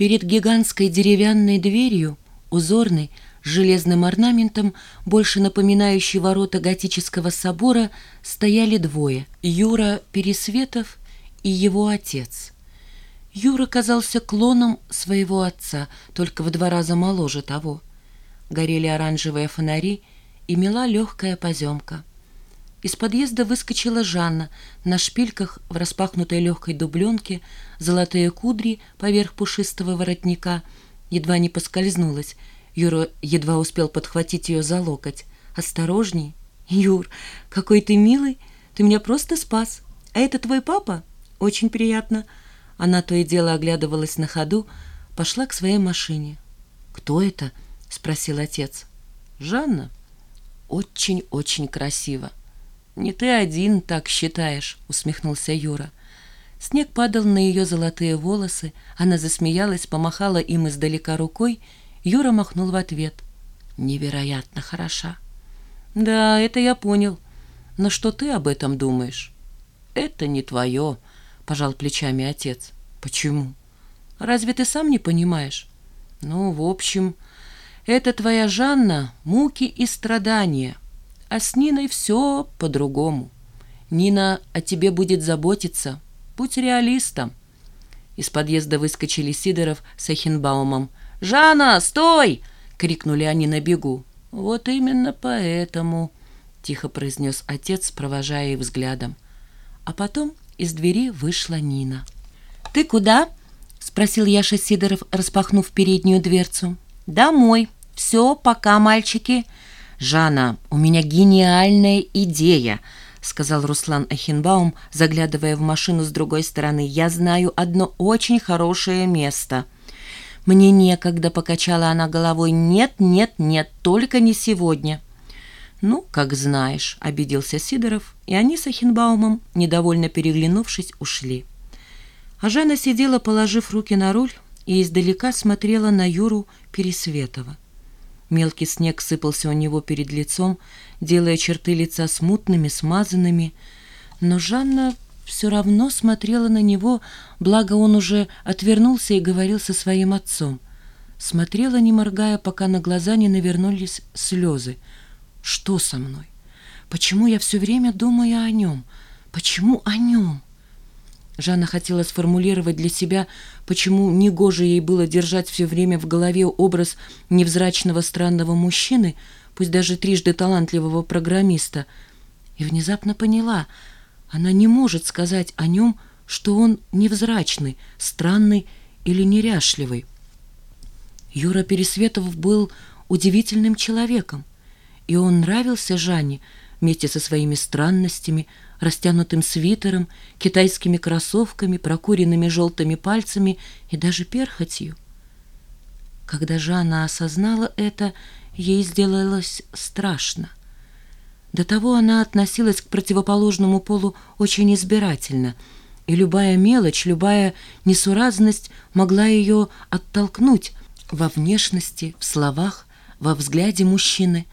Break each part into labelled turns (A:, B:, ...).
A: Перед гигантской деревянной дверью, узорной, с железным орнаментом, больше напоминающей ворота готического собора, стояли двое — Юра Пересветов и его отец. Юра казался клоном своего отца, только в два раза моложе того. Горели оранжевые фонари, и мела легкая поземка. Из подъезда выскочила Жанна на шпильках в распахнутой легкой дубленке, золотые кудри поверх пушистого воротника, едва не поскользнулась. Юра едва успел подхватить ее за локоть. «Осторожней! Юр, какой ты милый! Ты меня просто спас! А это твой папа? Очень приятно!» Она то и дело оглядывалась на ходу, пошла к своей машине. «Кто это?» — спросил отец. «Жанна. Очень-очень красиво». «Не ты один так считаешь», — усмехнулся Юра. Снег падал на ее золотые волосы, она засмеялась, помахала им издалека рукой, Юра махнул в ответ. «Невероятно хороша». «Да, это я понял. Но что ты об этом думаешь?» «Это не твое», — пожал плечами отец. «Почему? Разве ты сам не понимаешь?» «Ну, в общем, это твоя Жанна — муки и страдания, а с Ниной все по-другому. Нина о тебе будет заботиться, будь реалистом». Из подъезда выскочили Сидоров с Эхенбаумом. «Жанна, стой!» — крикнули они на бегу. «Вот именно поэтому», — тихо произнес отец, провожая их взглядом. А потом из двери вышла Нина. «Ты куда?» — спросил Яша Сидоров, распахнув переднюю дверцу. «Домой. Все, пока, мальчики». «Жанна, у меня гениальная идея», — сказал Руслан Ахенбаум, заглядывая в машину с другой стороны. «Я знаю одно очень хорошее место». «Мне некогда», — покачала она головой. «Нет, нет, нет, только не сегодня». «Ну, как знаешь», — обиделся Сидоров, и они с Ахенбаумом, недовольно переглянувшись, ушли. А Жанна сидела, положив руки на руль, и издалека смотрела на Юру Пересветова. Мелкий снег сыпался у него перед лицом, делая черты лица смутными, смазанными, но Жанна все равно смотрела на него, благо он уже отвернулся и говорил со своим отцом. Смотрела, не моргая, пока на глаза не навернулись слезы. «Что со мной? Почему я все время думаю о нем? Почему о нем?» Жанна хотела сформулировать для себя, почему негоже ей было держать все время в голове образ невзрачного странного мужчины, пусть даже трижды талантливого программиста, и внезапно поняла, она не может сказать о нем, что он невзрачный, странный или неряшливый. Юра Пересветов был удивительным человеком, и он нравился Жанне вместе со своими странностями, растянутым свитером, китайскими кроссовками, прокуренными желтыми пальцами и даже перхотью. Когда Жанна осознала это, ей сделалось страшно. До того она относилась к противоположному полу очень избирательно, и любая мелочь, любая несуразность могла ее оттолкнуть во внешности, в словах, во взгляде мужчины.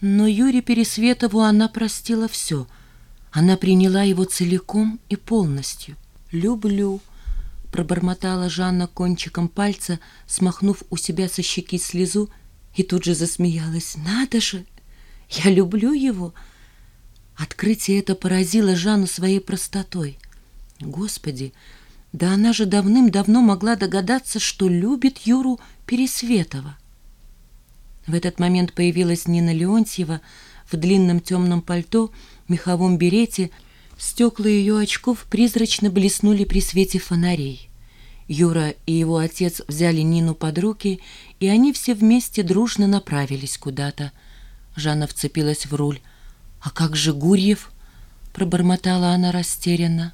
A: Но Юре Пересветову она простила все — она приняла его целиком и полностью. «Люблю», — пробормотала Жанна кончиком пальца, смахнув у себя со щеки слезу, и тут же засмеялась. «Надо же! Я люблю его!» Открытие это поразило Жанну своей простотой. «Господи! Да она же давным-давно могла догадаться, что любит Юру Пересветова!» В этот момент появилась Нина Леонтьева в длинном темном пальто, меховом берете, стекла ее очков призрачно блеснули при свете фонарей. Юра и его отец взяли Нину под руки, и они все вместе дружно направились куда-то. Жанна вцепилась в руль. «А как же Гурьев?» — пробормотала она растерянно.